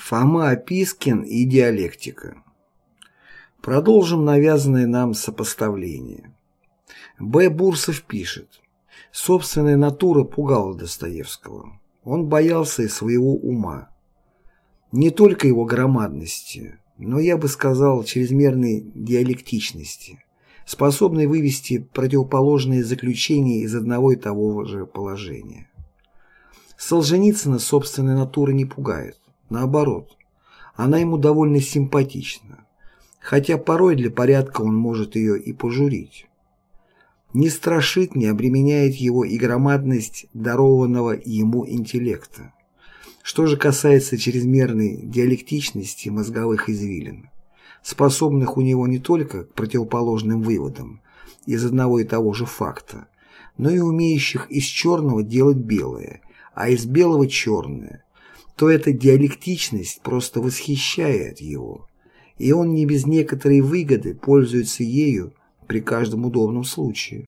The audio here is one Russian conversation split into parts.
Фома Опискин и диалектика. Продолжим навязанное нам сопоставление. Б. Бурсов пишет. Собственная натура пугала Достоевского. Он боялся и своего ума. Не только его громадности, но, я бы сказал, чрезмерной диалектичности, способной вывести противоположные заключения из одного и того же положения. Солженицына собственная натура не пугает. Наоборот, она ему довольно симпатична, хотя порой для порядка он может ее и пожурить. Не страшит, не обременяет его и громадность дарованного ему интеллекта. Что же касается чрезмерной диалектичности мозговых извилин, способных у него не только к противоположным выводам из одного и того же факта, но и умеющих из черного делать белое, а из белого черное, то эта диалектичность просто восхищает его, и он не без некоторой выгоды пользуется ею при каждом удобном случае.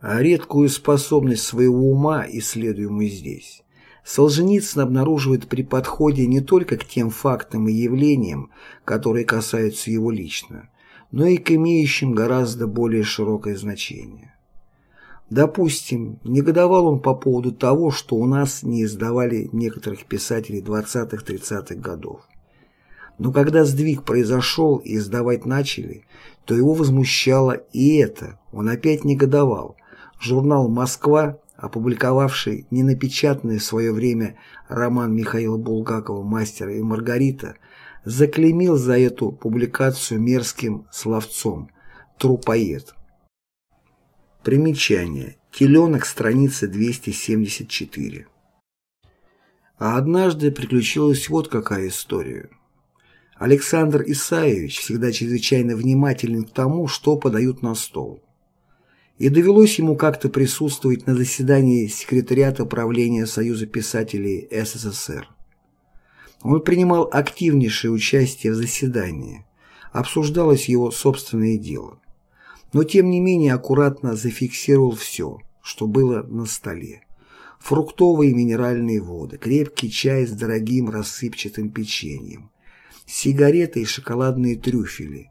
А редкую способность своего ума, исследуемую здесь, Солженицын обнаруживает при подходе не только к тем фактам и явлениям, которые касаются его лично, но и к имеющим гораздо более широкое значение. Допустим, негодовал он по поводу того, что у нас не издавали некоторых писателей 20-30-х годов. Но когда сдвиг произошел и издавать начали, то его возмущало и это, он опять негодовал. Журнал «Москва», опубликовавший ненапечатанный в свое время роман Михаила Булгакова «Мастер и Маргарита», заклеймил за эту публикацию мерзким словцом «трупоед». Примечание. Теленок, страница 274. А однажды приключилась вот какая история. Александр Исаевич всегда чрезвычайно внимателен к тому, что подают на стол. И довелось ему как-то присутствовать на заседании секретариата правления Союза писателей СССР. Он принимал активнейшее участие в заседании. Обсуждалось его собственное дело но тем не менее аккуратно зафиксировал все, что было на столе. Фруктовые минеральные воды, крепкий чай с дорогим рассыпчатым печеньем, сигареты и шоколадные трюфели.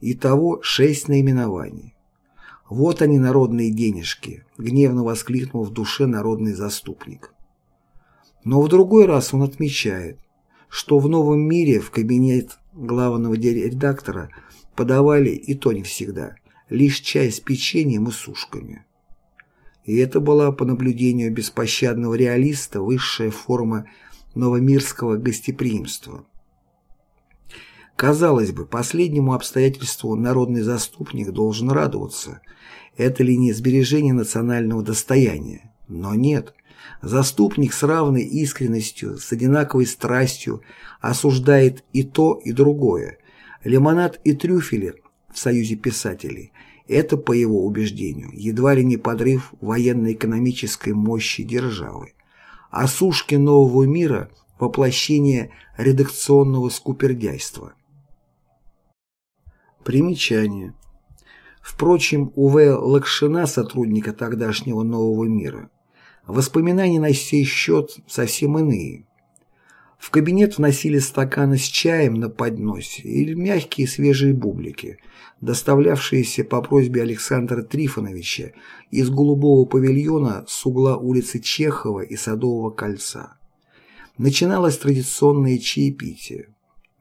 Итого шесть наименований. «Вот они, народные денежки», — гневно воскликнул в душе народный заступник. Но в другой раз он отмечает, что в новом мире в кабинет главного редактора подавали и то не всегда лишь чай с печеньем и сушками. И это была, по наблюдению беспощадного реалиста, высшая форма новомирского гостеприимства. Казалось бы, последнему обстоятельству народный заступник должен радоваться. Это ли не сбережение национального достояния? Но нет. Заступник с равной искренностью, с одинаковой страстью осуждает и то, и другое. Лимонад и трюфели в Союзе писателей – это, по его убеждению, едва ли не подрыв военно-экономической мощи державы, а сушки нового мира – воплощение редакционного скупердяйства. Примечание. Впрочем, у В. Лакшина, сотрудника тогдашнего «Нового мира», воспоминания на сей счет совсем иные – в кабинет вносили стаканы с чаем на подносе или мягкие свежие бублики, доставлявшиеся по просьбе Александра Трифоновича из голубого павильона с угла улицы Чехова и Садового кольца. Начиналось традиционное чаепитие.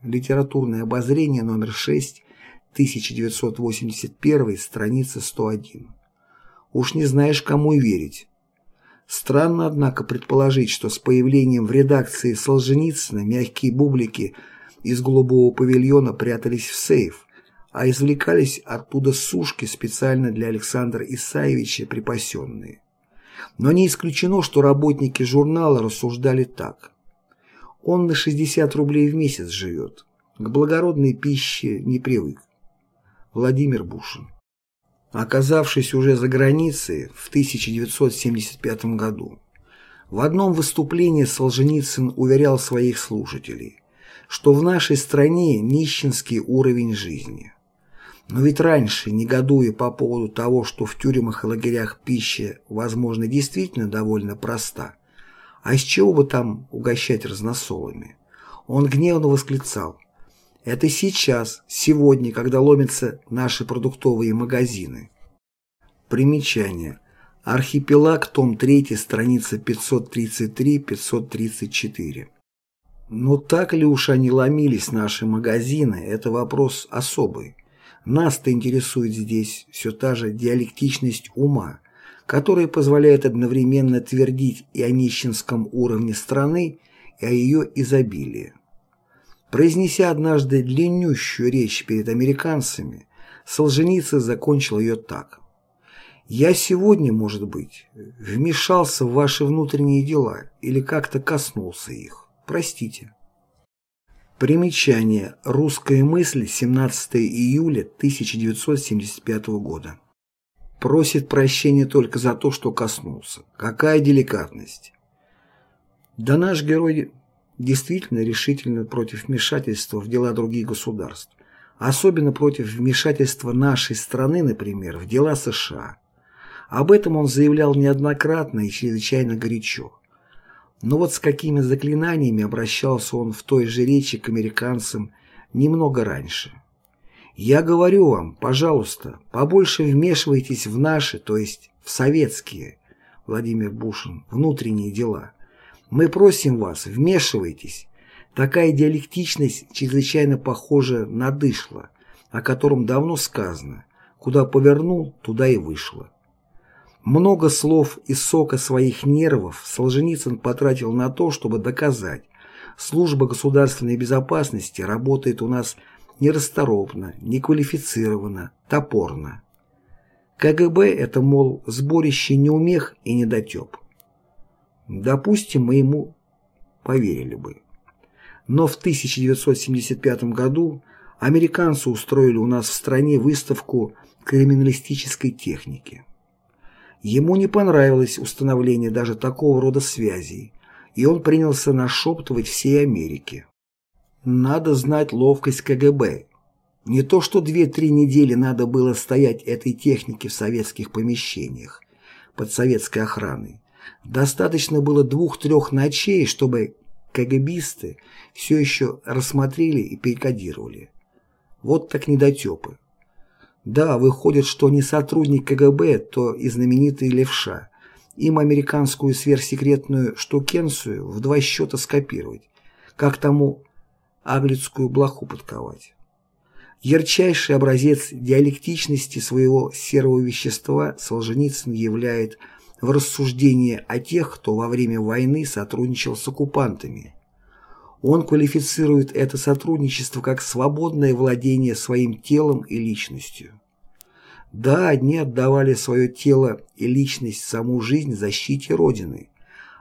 Литературное обозрение номер 6, 1981, страница 101. Уж не знаешь, кому верить. Странно, однако, предположить, что с появлением в редакции Солженицына мягкие бублики из голубого павильона прятались в сейф, а извлекались оттуда сушки специально для Александра Исаевича припасенные. Но не исключено, что работники журнала рассуждали так. Он на 60 рублей в месяц живет, к благородной пище не привык. Владимир Бушин оказавшись уже за границей в 1975 году. В одном выступлении Солженицын уверял своих слушателей, что в нашей стране нищенский уровень жизни. Но ведь раньше, негодуя по поводу того, что в тюрьмах и лагерях пища, возможно, действительно довольно проста, а из чего бы там угощать разносолами, Он гневно восклицал «Это сейчас, сегодня, когда ломятся наши продуктовые магазины». Примечание. Архипелаг, том 3, страница 533-534. Но так ли уж они ломились, наши магазины, это вопрос особый. Нас-то интересует здесь все та же диалектичность ума, которая позволяет одновременно твердить и о нищенском уровне страны, и о ее изобилии. Произнеся однажды длиннющую речь перед американцами, Солженицын закончил ее так. Я сегодня, может быть, вмешался в ваши внутренние дела или как-то коснулся их. Простите. Примечание. Русская мысль. 17 июля 1975 года. Просит прощения только за то, что коснулся. Какая деликатность. Да наш герой действительно решительно против вмешательства в дела других государств. Особенно против вмешательства нашей страны, например, в дела США. Об этом он заявлял неоднократно и чрезвычайно горячо. Но вот с какими заклинаниями обращался он в той же речи к американцам немного раньше. «Я говорю вам, пожалуйста, побольше вмешивайтесь в наши, то есть в советские, Владимир Бушин, внутренние дела. Мы просим вас, вмешивайтесь. Такая диалектичность чрезвычайно похожа на дышло, о котором давно сказано. Куда повернул, туда и вышло. Много слов и сока своих нервов Солженицын потратил на то, чтобы доказать, служба государственной безопасности работает у нас нерасторопно, неквалифицированно, топорно. КГБ – это, мол, сборище неумех и недотеп. Допустим, мы ему поверили бы. Но в 1975 году американцы устроили у нас в стране выставку криминалистической техники. Ему не понравилось установление даже такого рода связей, и он принялся нашептывать всей Америке. Надо знать ловкость КГБ. Не то что две-три недели надо было стоять этой технике в советских помещениях под советской охраной. Достаточно было двух-трех ночей, чтобы КГБисты все еще рассмотрели и перекодировали. Вот так недотепы. Да, выходит, что не сотрудник КГБ, то и знаменитый левша. Им американскую сверхсекретную штукенцию в два счета скопировать, как тому аглицкую блоху подковать. Ярчайший образец диалектичности своего серого вещества Солженицын являет в рассуждении о тех, кто во время войны сотрудничал с оккупантами. Он квалифицирует это сотрудничество как свободное владение своим телом и личностью. Да, одни отдавали свое тело и личность саму жизнь защите Родины,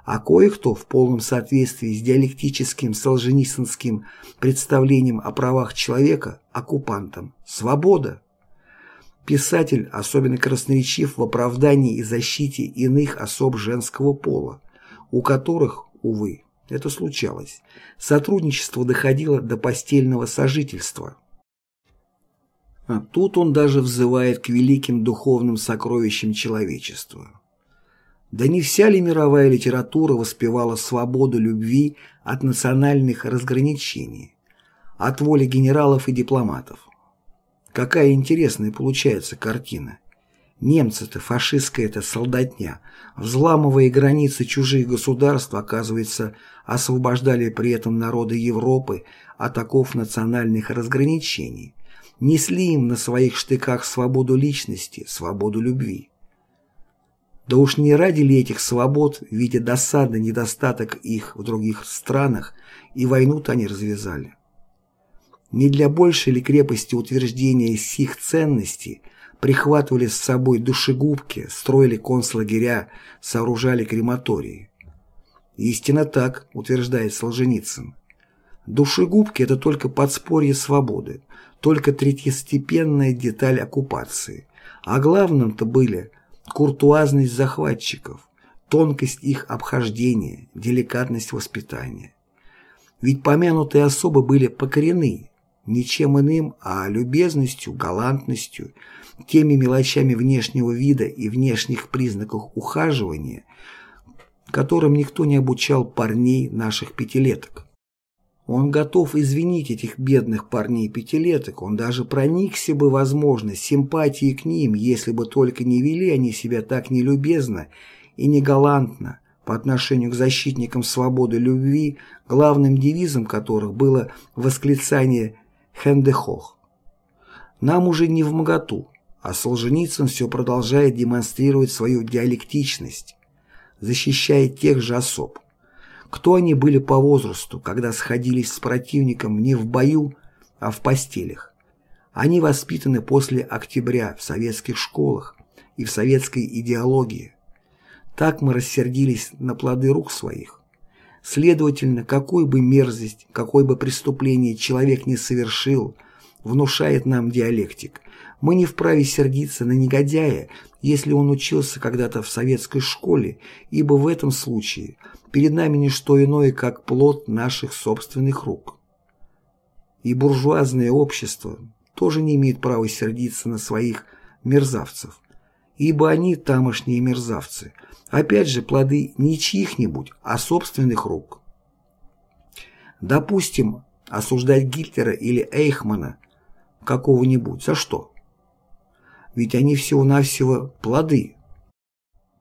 а кое-кто в полном соответствии с диалектическим солженицынским представлением о правах человека оккупантам. Свобода. Писатель особенно красноречив в оправдании и защите иных особ женского пола, у которых, увы, это случалось. Сотрудничество доходило до постельного сожительства. А тут он даже взывает к великим духовным сокровищам человечества. Да не вся ли мировая литература воспевала свободу любви от национальных разграничений, от воли генералов и дипломатов? Какая интересная получается картина. Немцы-то, фашистская это солдатня, взламывая границы чужих государств, оказывается, освобождали при этом народы Европы от оков национальных разграничений, несли им на своих штыках свободу личности, свободу любви. Да уж не ради ли этих свобод, видя досадный недостаток их в других странах, и войну-то они развязали? Не для большей ли крепости утверждения сих ценностей – прихватывали с собой душегубки, строили концлагеря, сооружали крематории. Истинно так, утверждает Солженицын. Душегубки – это только подспорье свободы, только третьестепенная деталь оккупации. А главным-то были куртуазность захватчиков, тонкость их обхождения, деликатность воспитания. Ведь помянутые особы были покорены ничем иным, а любезностью, галантностью, теми мелочами внешнего вида и внешних признаков ухаживания, которым никто не обучал парней наших пятилеток. Он готов извинить этих бедных парней-пятилеток, он даже проникся бы, возможно, симпатией к ним, если бы только не вели они себя так нелюбезно и негалантно по отношению к защитникам свободы любви, главным девизом которых было восклицание «Хендехох». Нам уже не в моготу, а Солженицын все продолжает демонстрировать свою диалектичность, защищая тех же особ. Кто они были по возрасту, когда сходились с противником не в бою, а в постелях? Они воспитаны после октября в советских школах и в советской идеологии. Так мы рассердились на плоды рук своих. Следовательно, какую бы мерзость, какое бы преступление человек не совершил, внушает нам диалектик. Мы не вправе сердиться на негодяя, если он учился когда-то в советской школе, ибо в этом случае перед нами не что иное, как плод наших собственных рук. И буржуазное общество тоже не имеет права сердиться на своих мерзавцев, ибо они тамошние мерзавцы, опять же плоды не чьих-нибудь, а собственных рук. Допустим, осуждать Гитлера или Эйхмана какого-нибудь, за что? Ведь они всего-навсего плоды,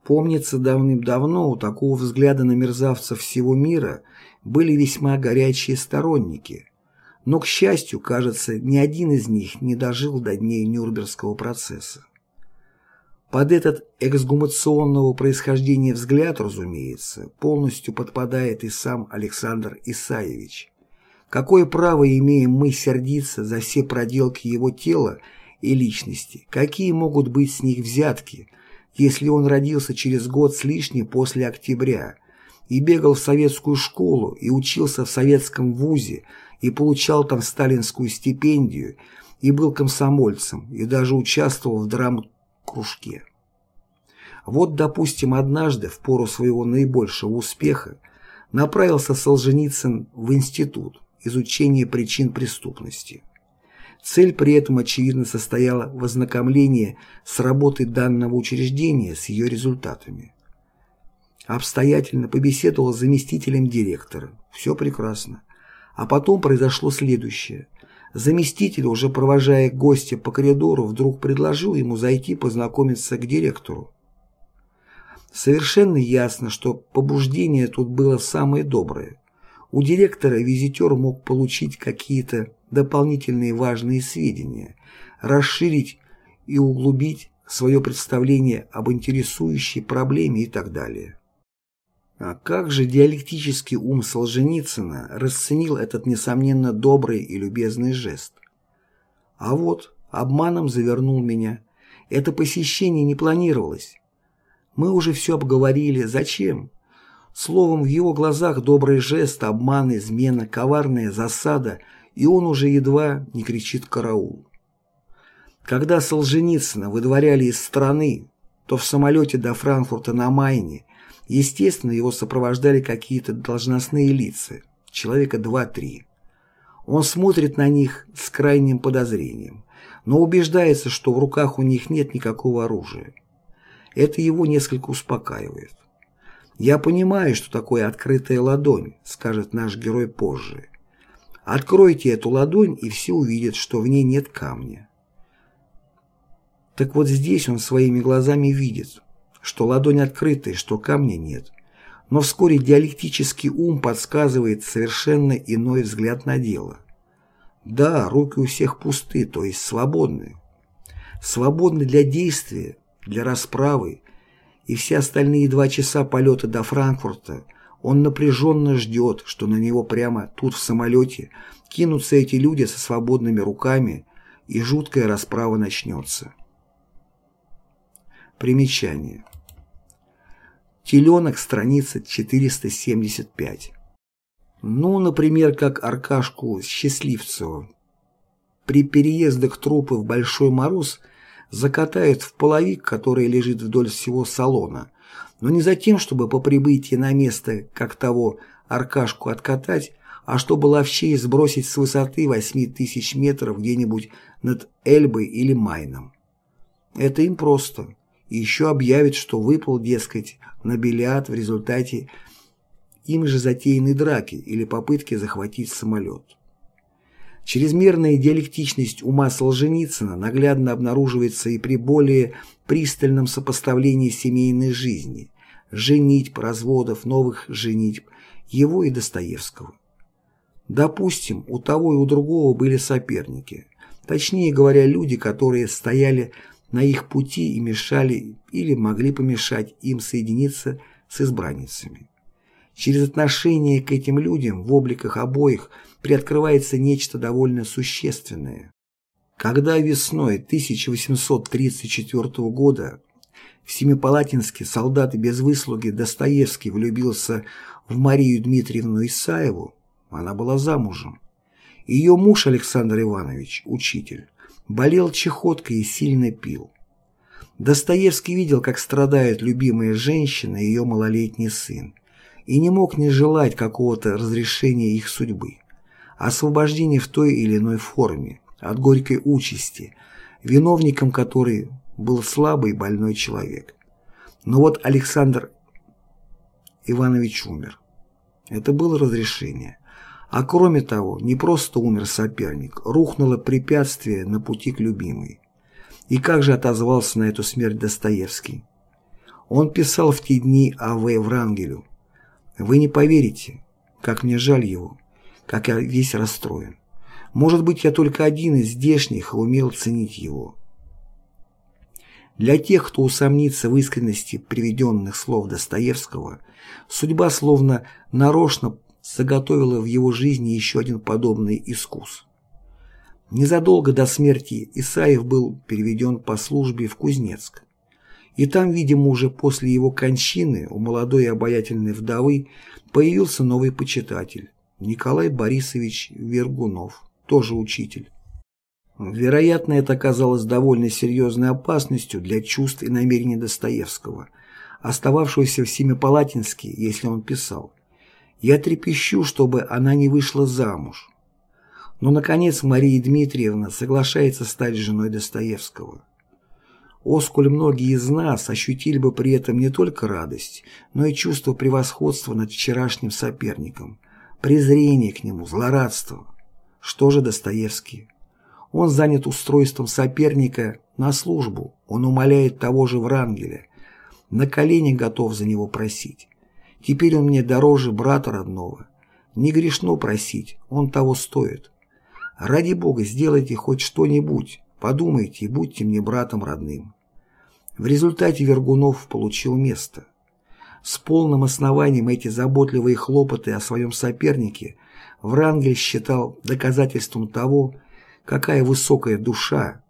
Помнится, давным-давно у такого взгляда на мерзавцев всего мира были весьма горячие сторонники. Но, к счастью, кажется, ни один из них не дожил до дней Нюрнбергского процесса. Под этот эксгумационного происхождения взгляд, разумеется, полностью подпадает и сам Александр Исаевич. Какое право имеем мы сердиться за все проделки его тела и личности? Какие могут быть с них взятки – если он родился через год с лишним после октября и бегал в советскую школу и учился в советском вузе и получал там сталинскую стипендию и был комсомольцем и даже участвовал в драм-кружке. Вот, допустим, однажды, в пору своего наибольшего успеха, направился Солженицын в институт изучения причин преступности. Цель при этом, очевидно, состояла в ознакомлении с работой данного учреждения, с ее результатами. Обстоятельно побеседовал с заместителем директора. Все прекрасно. А потом произошло следующее. Заместитель, уже провожая гостя по коридору, вдруг предложил ему зайти познакомиться к директору. Совершенно ясно, что побуждение тут было самое доброе. У директора визитер мог получить какие-то дополнительные важные сведения, расширить и углубить свое представление об интересующей проблеме и так далее. А как же диалектический ум Солженицына расценил этот, несомненно, добрый и любезный жест? А вот, обманом завернул меня. Это посещение не планировалось. Мы уже все обговорили. Зачем? Словом, в его глазах добрый жест, обман, измена, коварная засада – и он уже едва не кричит «караул». Когда Солженицына выдворяли из страны, то в самолете до Франкфурта на Майне, естественно, его сопровождали какие-то должностные лица, человека два-три. Он смотрит на них с крайним подозрением, но убеждается, что в руках у них нет никакого оружия. Это его несколько успокаивает. «Я понимаю, что такое открытая ладонь», — скажет наш герой позже. Откройте эту ладонь, и все увидят, что в ней нет камня. Так вот здесь он своими глазами видит, что ладонь открытая, что камня нет. Но вскоре диалектический ум подсказывает совершенно иной взгляд на дело. Да, руки у всех пусты, то есть свободны. Свободны для действия, для расправы, и все остальные два часа полета до Франкфурта – он напряженно ждет, что на него прямо тут в самолете кинутся эти люди со свободными руками, и жуткая расправа начнется. Примечание. Теленок, страница 475. Ну, например, как Аркашку Счастливцеву. При переездах трупы в Большой Мороз закатают в половик, который лежит вдоль всего салона, но не за тем, чтобы по прибытии на место, как того, Аркашку откатать, а чтобы ловчей сбросить с высоты 8 тысяч метров где-нибудь над Эльбой или Майном. Это им просто. И еще объявят, что выпал, дескать, на бильярд в результате им же затеянной драки или попытки захватить самолет. Чрезмерная диалектичность ума Солженицына наглядно обнаруживается и при более пристальном сопоставлении семейной жизни, женитьб, разводов, новых женитьб, его и Достоевского. Допустим, у того и у другого были соперники, точнее говоря, люди, которые стояли на их пути и мешали или могли помешать им соединиться с избранницами. Через отношение к этим людям в обликах обоих приоткрывается нечто довольно существенное. Когда весной 1834 года в Семипалатинске солдат без выслуги Достоевский влюбился в Марию Дмитриевну Исаеву, она была замужем. Ее муж Александр Иванович, учитель, болел чехоткой и сильно пил. Достоевский видел, как страдает любимая женщина и ее малолетний сын, и не мог не желать какого-то разрешения их судьбы, освобождения в той или иной форме от горькой участи, виновником которой был слабый больной человек. Но вот Александр Иванович умер. Это было разрешение. А кроме того, не просто умер соперник, рухнуло препятствие на пути к любимой. И как же отозвался на эту смерть Достоевский? Он писал в те дни А.В. Врангелю. «Вы не поверите, как мне жаль его, как я весь расстроен. Может быть, я только один из здешних умел ценить его». Для тех, кто усомнится в искренности приведенных слов Достоевского, судьба словно нарочно заготовила в его жизни еще один подобный искус. Незадолго до смерти Исаев был переведен по службе в Кузнецк. И там, видимо, уже после его кончины у молодой и обаятельной вдовы появился новый почитатель – Николай Борисович Вергунов, тоже учитель. Вероятно, это оказалось довольно серьезной опасностью для чувств и намерений Достоевского, остававшегося в Семипалатинске, если он писал «Я трепещу, чтобы она не вышла замуж». Но, наконец, Мария Дмитриевна соглашается стать женой Достоевского. О, сколь многие из нас ощутили бы при этом не только радость, но и чувство превосходства над вчерашним соперником, презрение к нему, злорадство. Что же Достоевский? Он занят устройством соперника на службу, он умоляет того же Врангеля, на колени готов за него просить. Теперь он мне дороже брата родного. Не грешно просить, он того стоит. Ради Бога, сделайте хоть что-нибудь, подумайте и будьте мне братом родным. В результате Вергунов получил место. С полным основанием эти заботливые хлопоты о своем сопернике Врангель считал доказательством того, какая высокая душа,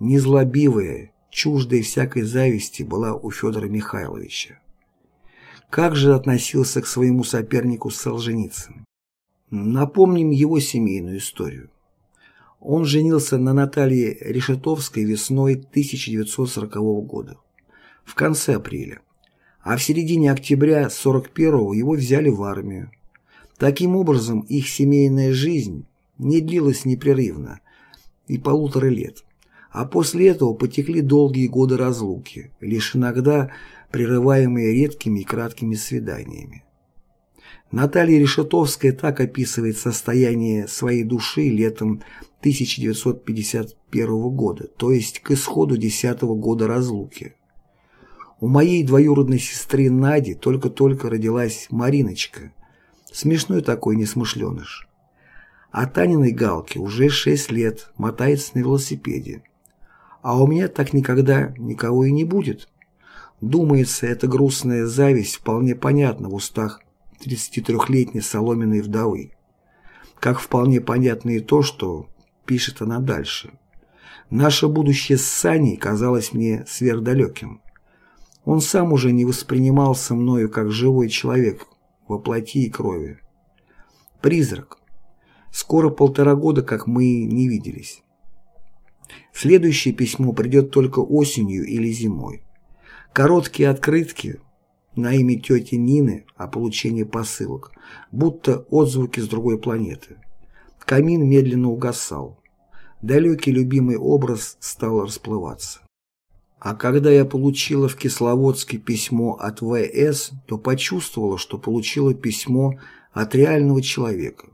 незлобивая, чуждая всякой зависти была у Федора Михайловича. Как же относился к своему сопернику Солженицын? Напомним его семейную историю. Он женился на Наталье Решетовской весной 1940 года, в конце апреля, а в середине октября 41-го его взяли в армию. Таким образом, их семейная жизнь не длилась непрерывно и полутора лет, а после этого потекли долгие годы разлуки, лишь иногда прерываемые редкими и краткими свиданиями. Наталья Решетовская так описывает состояние своей души летом 1951 года, то есть к исходу 10 года разлуки. У моей двоюродной сестры Нади только-только родилась Мариночка, смешной такой несмышленыш. А Таниной Галке уже 6 лет мотается на велосипеде. А у меня так никогда никого и не будет. Думается, эта грустная зависть вполне понятна в устах 33-летней соломенной вдовы. Как вполне понятно и то, что пишет она дальше. Наше будущее с Саней казалось мне сверхдалеким. Он сам уже не воспринимался мною как живой человек во плоти и крови. Призрак. Скоро полтора года, как мы не виделись. Следующее письмо придет только осенью или зимой. Короткие открытки, на имя тети Нины о получении посылок, будто отзвуки с другой планеты. Камин медленно угасал. Далекий любимый образ стал расплываться. А когда я получила в Кисловодске письмо от В.С., то почувствовала, что получила письмо от реального человека.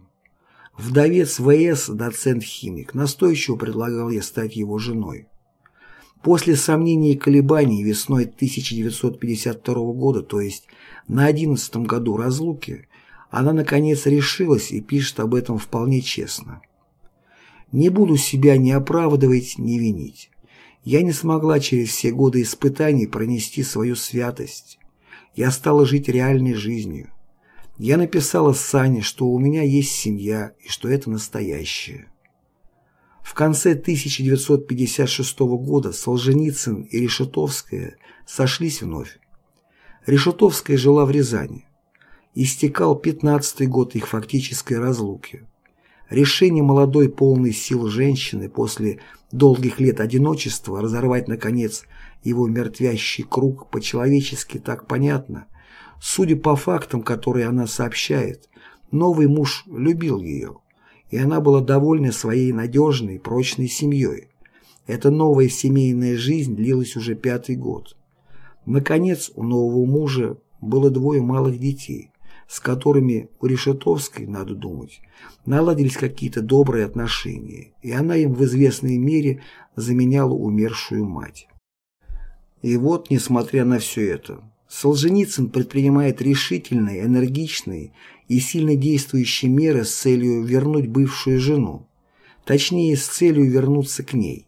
Вдовец В.С., доцент-химик, настойчиво предлагал я стать его женой. После сомнений и колебаний весной 1952 года, то есть на 11 году разлуки, она наконец решилась и пишет об этом вполне честно. «Не буду себя ни оправдывать, ни винить. Я не смогла через все годы испытаний пронести свою святость. Я стала жить реальной жизнью. Я написала Сане, что у меня есть семья и что это настоящее. В конце 1956 года Солженицын и Решетовская сошлись вновь. Решетовская жила в Рязани. Истекал 15-й год их фактической разлуки. Решение молодой полной сил женщины после долгих лет одиночества разорвать, наконец, его мертвящий круг по-человечески так понятно. Судя по фактам, которые она сообщает, новый муж любил ее, и она была довольна своей надежной, прочной семьей. Эта новая семейная жизнь длилась уже пятый год. Наконец, у нового мужа было двое малых детей, с которыми у Решетовской, надо думать, наладились какие-то добрые отношения, и она им в известной мере заменяла умершую мать. И вот, несмотря на все это, Солженицын предпринимает решительные, энергичные и сильно действующие меры с целью вернуть бывшую жену, точнее, с целью вернуться к ней.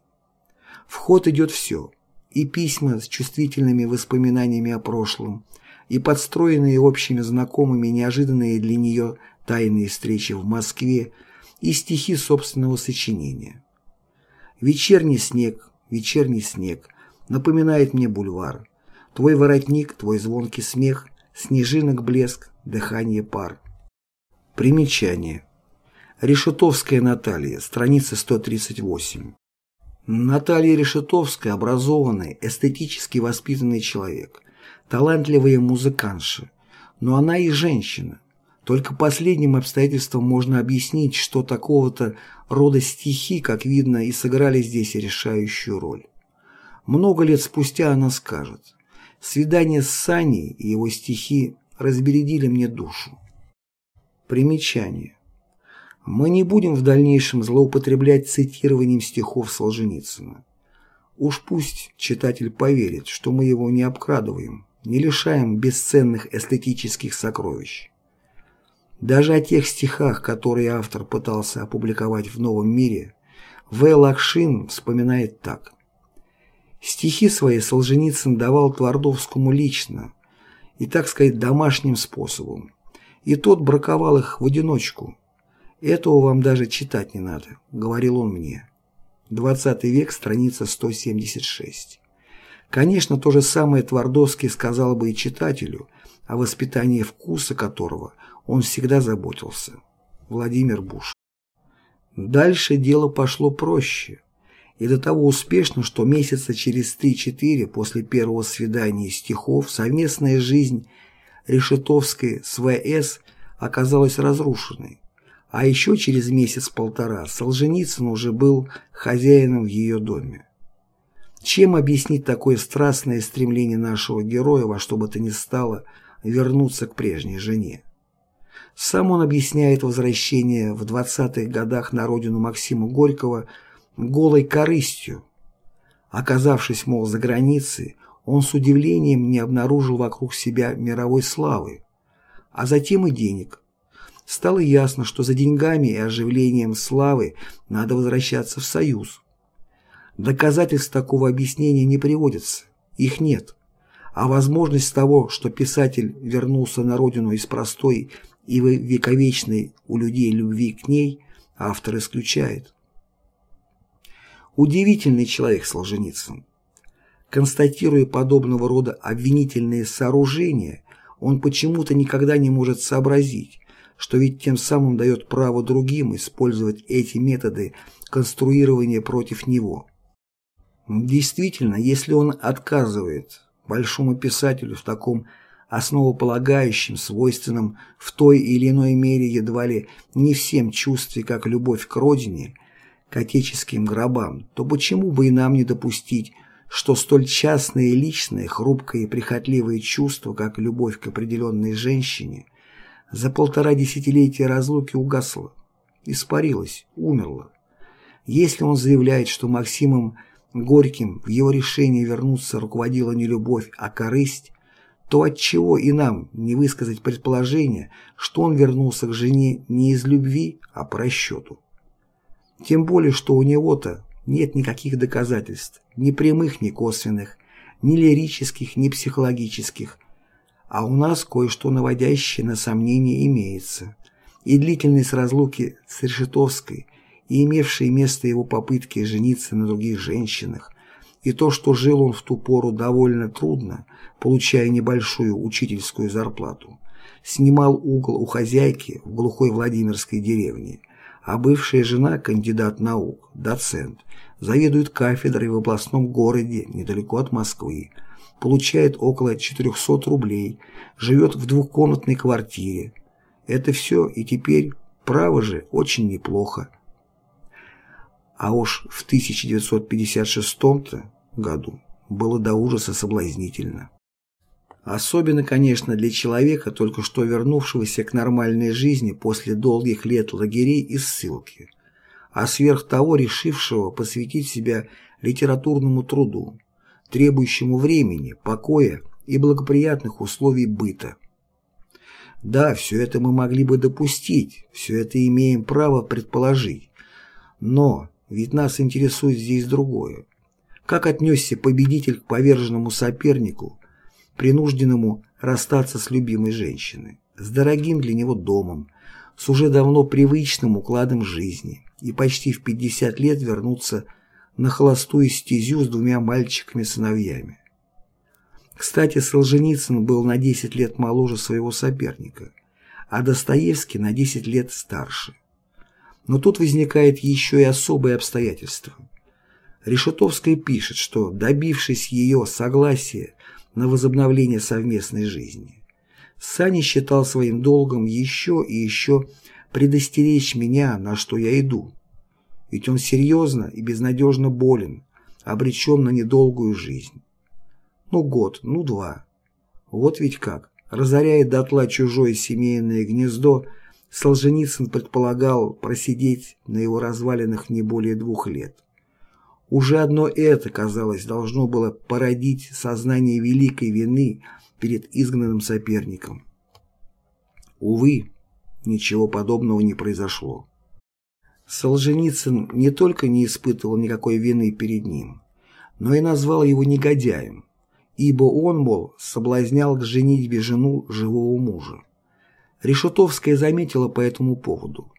В ход идет все – и письма с чувствительными воспоминаниями о прошлом, и подстроенные общими знакомыми неожиданные для нее тайные встречи в Москве, и стихи собственного сочинения. «Вечерний снег, вечерний снег, напоминает мне бульвар. Твой воротник, твой звонкий смех, снежинок блеск, дыхание пар». Примечание. Решетовская Наталья, страница 138. Наталья Решетовская – образованный, эстетически воспитанный человек, талантливая музыкантша, но она и женщина. Только последним обстоятельством можно объяснить, что такого-то рода стихи, как видно, и сыграли здесь решающую роль. Много лет спустя она скажет «Свидание с Саней и его стихи разбередили мне душу». Примечание. Мы не будем в дальнейшем злоупотреблять цитированием стихов Солженицына. Уж пусть читатель поверит, что мы его не обкрадываем, не лишаем бесценных эстетических сокровищ. Даже о тех стихах, которые автор пытался опубликовать в «Новом мире», В. Лакшин вспоминает так. Стихи свои Солженицын давал Твардовскому лично и, так сказать, домашним способом, и тот браковал их в одиночку – «Этого вам даже читать не надо», — говорил он мне. 20 век, страница 176. Конечно, то же самое Твардовский сказал бы и читателю, о воспитании вкуса которого он всегда заботился. Владимир Буш. Дальше дело пошло проще. И до того успешно, что месяца через 3-4 после первого свидания стихов совместная жизнь Решетовской с В.С. оказалась разрушенной. А еще через месяц-полтора Солженицын уже был хозяином в ее доме. Чем объяснить такое страстное стремление нашего героя во что бы то ни стало вернуться к прежней жене? Сам он объясняет возвращение в 20-х годах на родину Максима Горького голой корыстью. Оказавшись, мол, за границей, он с удивлением не обнаружил вокруг себя мировой славы, а затем и денег – стало ясно, что за деньгами и оживлением славы надо возвращаться в Союз. Доказательств такого объяснения не приводится, их нет. А возможность того, что писатель вернулся на родину из простой и вековечной у людей любви к ней, автор исключает. Удивительный человек Солженицын. Констатируя подобного рода обвинительные сооружения, он почему-то никогда не может сообразить, что ведь тем самым дает право другим использовать эти методы конструирования против него. Действительно, если он отказывает большому писателю в таком основополагающем, свойственном в той или иной мере едва ли не всем чувстве, как любовь к родине, к отеческим гробам, то почему бы и нам не допустить, что столь частное и личное, хрупкое и прихотливое чувство, как любовь к определенной женщине, за полтора десятилетия разлуки угасло, испарилось, умерло. Если он заявляет, что Максимом Горьким в его решении вернуться руководила не любовь, а корысть, то отчего и нам не высказать предположение, что он вернулся к жене не из любви, а по расчету. Тем более, что у него-то нет никаких доказательств, ни прямых, ни косвенных, ни лирических, ни психологических, а у нас кое-что наводящее на сомнение имеется, и длительность разлуки с Решетовской, и имевшие место его попытки жениться на других женщинах, и то, что жил он в ту пору довольно трудно, получая небольшую учительскую зарплату, снимал угол у хозяйки в глухой Владимирской деревне, а бывшая жена, кандидат наук, доцент, заведует кафедрой в областном городе недалеко от Москвы, получает около 400 рублей, живет в двухкомнатной квартире. Это все и теперь, право же, очень неплохо. А уж в 1956 году было до ужаса соблазнительно. Особенно, конечно, для человека, только что вернувшегося к нормальной жизни после долгих лет лагерей и ссылки, а сверх того решившего посвятить себя литературному труду, требующему времени, покоя и благоприятных условий быта. Да, все это мы могли бы допустить, все это имеем право предположить, но ведь нас интересует здесь другое. Как отнесся победитель к поверженному сопернику, принужденному расстаться с любимой женщиной, с дорогим для него домом, с уже давно привычным укладом жизни и почти в 50 лет вернуться на холостую стезю с двумя мальчиками-сыновьями. Кстати, Солженицын был на 10 лет моложе своего соперника, а Достоевский на 10 лет старше. Но тут возникает еще и особое обстоятельство. Решетовская пишет, что, добившись ее согласия на возобновление совместной жизни, Саня считал своим долгом еще и еще предостеречь меня, на что я иду. Ведь он серьезно и безнадежно болен, обречен на недолгую жизнь. Ну год, ну два. Вот ведь как, разоряя дотла чужое семейное гнездо, Солженицын предполагал просидеть на его развалинах не более двух лет. Уже одно это, казалось, должно было породить сознание великой вины перед изгнанным соперником. Увы, ничего подобного не произошло. Солженицын не только не испытывал никакой вины перед ним, но и назвал его негодяем, ибо он, мол, соблазнял к женитьбе жену живого мужа. Решетовская заметила по этому поводу.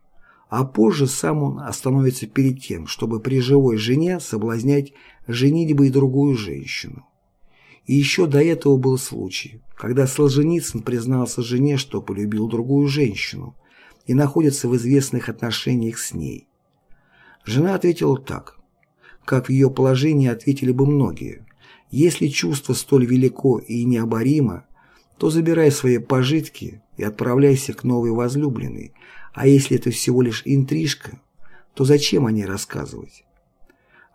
А позже сам он остановится перед тем, чтобы при живой жене соблазнять женитьбой другую женщину. И еще до этого был случай, когда Солженицын признался жене, что полюбил другую женщину и находится в известных отношениях с ней. Жена ответила так, как в ее положении ответили бы многие. Если чувство столь велико и необоримо, то забирай свои пожитки и отправляйся к новой возлюбленной, а если это всего лишь интрижка, то зачем о ней рассказывать?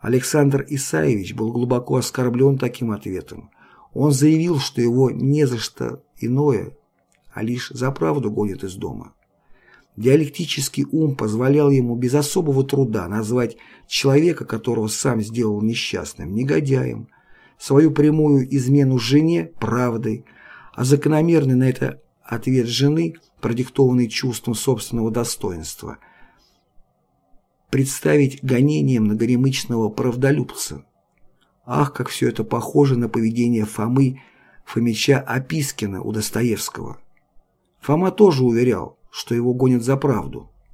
Александр Исаевич был глубоко оскорблен таким ответом. Он заявил, что его не за что иное, а лишь за правду гонят из дома. Диалектический ум позволял ему без особого труда назвать человека, которого сам сделал несчастным, негодяем, свою прямую измену жене – правдой, а закономерный на это ответ жены, продиктованный чувством собственного достоинства, представить гонением на горемычного правдолюбца. Ах, как все это похоже на поведение Фомы Фомича Опискина у Достоевского. Фома тоже уверял, что его гонят за правду.